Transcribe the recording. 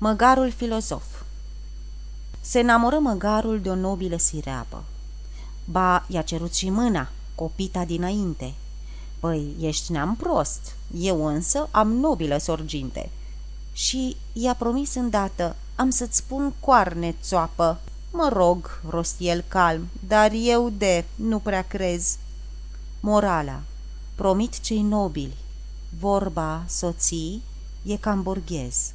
Măgarul filozof Se înamoră măgarul de o nobilă sireapă. Ba, i-a cerut și mâna, copita dinainte. Păi, ești neam prost, eu însă am nobilă sorginte. Și i-a promis îndată, am să-ți spun coarne, țoapă. Mă rog, rosti el calm, dar eu de, nu prea crez. Morala, promit cei nobili, vorba soții e cam borghez.